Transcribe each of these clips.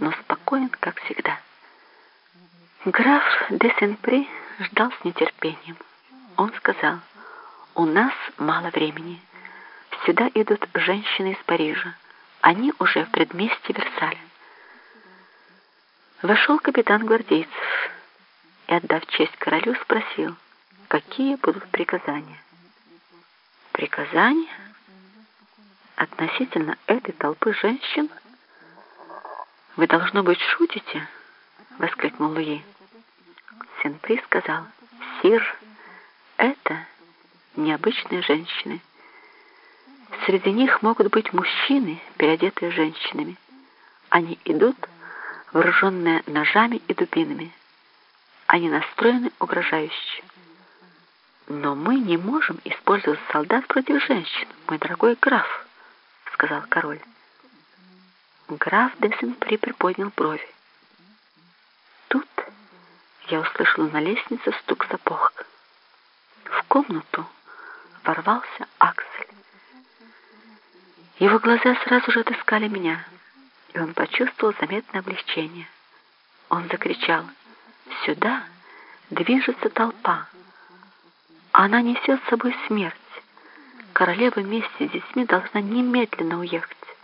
но спокоен, как всегда. Граф де Сен-При ждал с нетерпением. Он сказал, «У нас мало времени. Сюда идут женщины из Парижа. Они уже в предместье Версаля». Вошел капитан гвардейцев и, отдав честь королю, спросил, какие будут приказания. Приказания? Относительно этой толпы женщин? Вы, должно быть, шутите? Воскликнул Луи. Сен-При сказал, «Сир, это необычные женщины. Среди них могут быть мужчины, переодетые женщинами. Они идут, вооруженные ножами и дубинами. Они настроены угрожающе. Но мы не можем использовать солдат против женщин, мой дорогой граф, сказал король. Граф де Сен-При приподнял брови. Тут я услышала на лестнице стук сапог. В комнату ворвался Аксель. Его глаза сразу же отыскали меня, и он почувствовал заметное облегчение. Он закричал «Сюда движется толпа! Она несет с собой смерть! Королева вместе с детьми должна немедленно уехать!»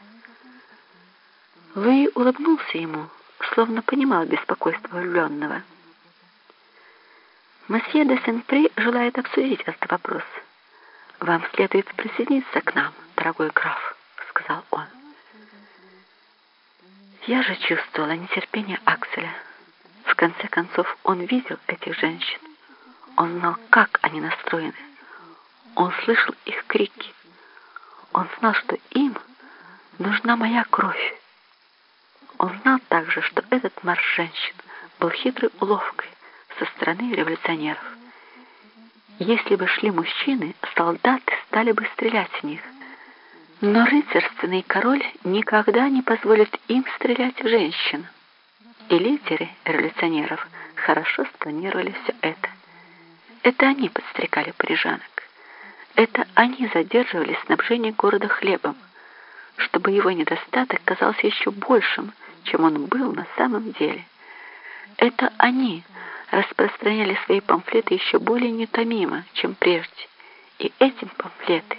Луи улыбнулся ему, словно понимал беспокойство влюбленного. «Месье де Сен-При желает обсудить этот вопрос. Вам следует присоединиться к нам, дорогой граф», — сказал он. Я же чувствовала нетерпение Акселя. В конце концов, он видел этих женщин. Он знал, как они настроены. Он слышал их крики. Он знал, что им нужна моя кровь. Он знал также, что этот марш женщин был хитрой уловкой со стороны революционеров. Если бы шли мужчины, солдаты стали бы стрелять в них. Но рыцарственный король никогда не позволит им стрелять в женщин. И лидеры революционеров хорошо спланировали все это. Это они подстрекали парижанок. Это они задерживали снабжение города хлебом, чтобы его недостаток казался еще большим, чем он был на самом деле. Это они распространяли свои памфлеты еще более нетомимо, чем прежде, и эти памфлеты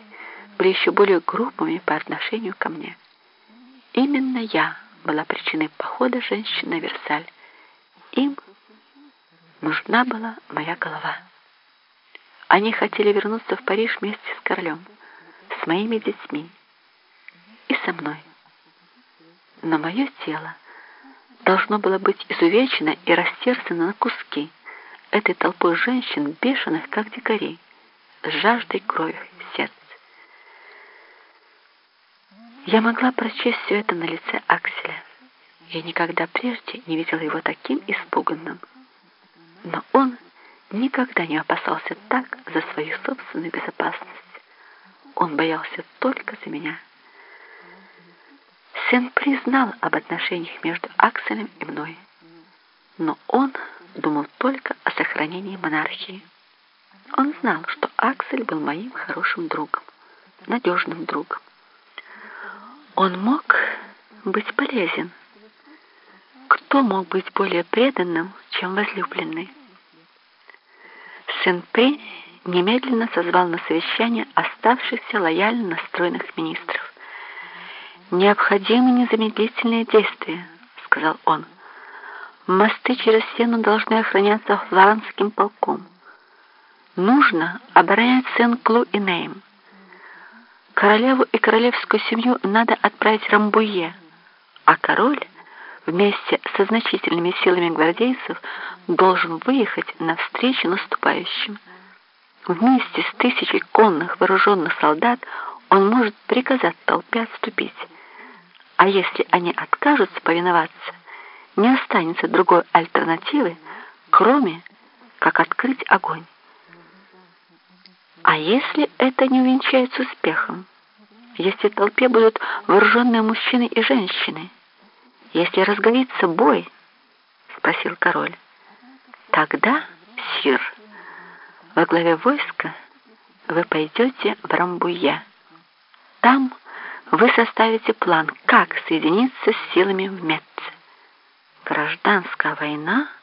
были еще более грубыми по отношению ко мне. Именно я была причиной похода женщин на Версаль. Им нужна была моя голова. Они хотели вернуться в Париж вместе с королем, с моими детьми и со мной но мое тело должно было быть изувечено и растерзано на куски этой толпой женщин, бешеных, как дикарей, с жаждой крови в сердце. Я могла прочесть все это на лице Акселя. Я никогда прежде не видела его таким испуганным. Но он никогда не опасался так за свою собственную безопасность. Он боялся только за меня. Сен признал об отношениях между Акселем и мной, но он думал только о сохранении монархии. Он знал, что Аксель был моим хорошим другом, надежным другом. Он мог быть полезен. Кто мог быть более преданным, чем возлюбленный? Сен-При немедленно созвал на совещание оставшихся лояльно настроенных министров. «Необходимы незамедлительные действия», — сказал он. «Мосты через Сену должны охраняться флоренским полком. Нужно оборонять Сен-Клу и Нейм. Королеву и королевскую семью надо отправить Рамбуе, а король вместе со значительными силами гвардейцев должен выехать навстречу наступающим. Вместе с тысячей конных вооруженных солдат он может приказать толпе отступить. А если они откажутся повиноваться, не останется другой альтернативы, кроме как открыть огонь. А если это не увенчается успехом? Если в толпе будут вооруженные мужчины и женщины? Если разгорится бой? Спросил король. Тогда, сир, во главе войска вы пойдете в Рамбуе. Там вы составите план, как соединиться с силами в Метце. Гражданская война —